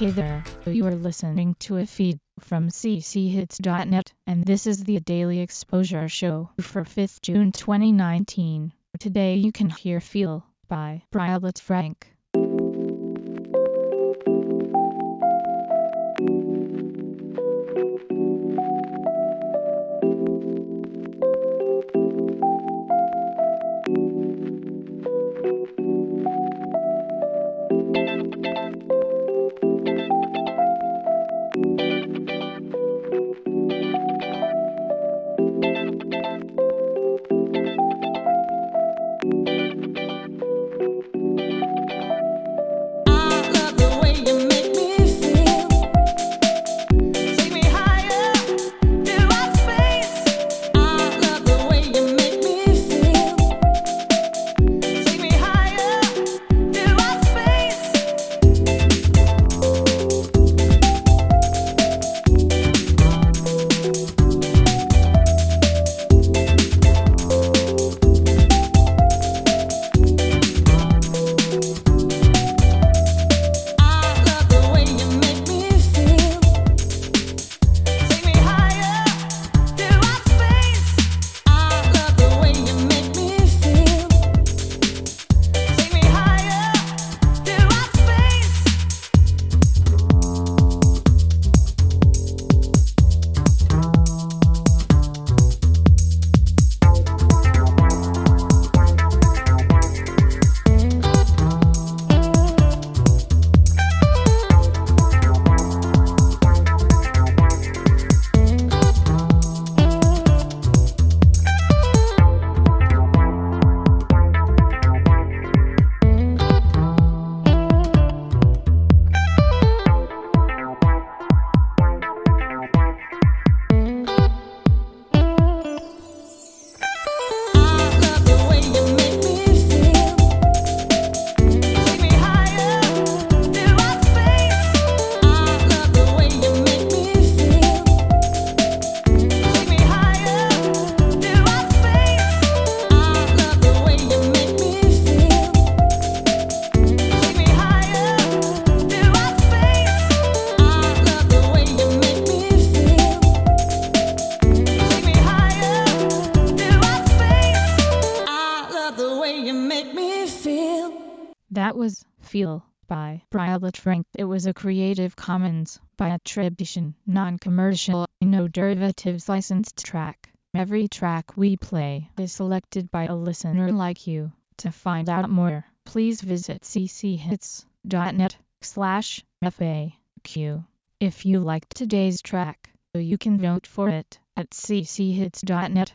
Hey there, you are listening to a feed from cchits.net, and this is the Daily Exposure Show for 5th June 2019. Today you can hear Feel by Violet Frank. You make me feel. That was Feel by Violet Frank. It was a Creative Commons by attribution, non-commercial, no derivatives licensed track. Every track we play is selected by a listener like you. To find out more, please visit cchits.net slash FAQ. If you liked today's track, you can vote for it at cchits.net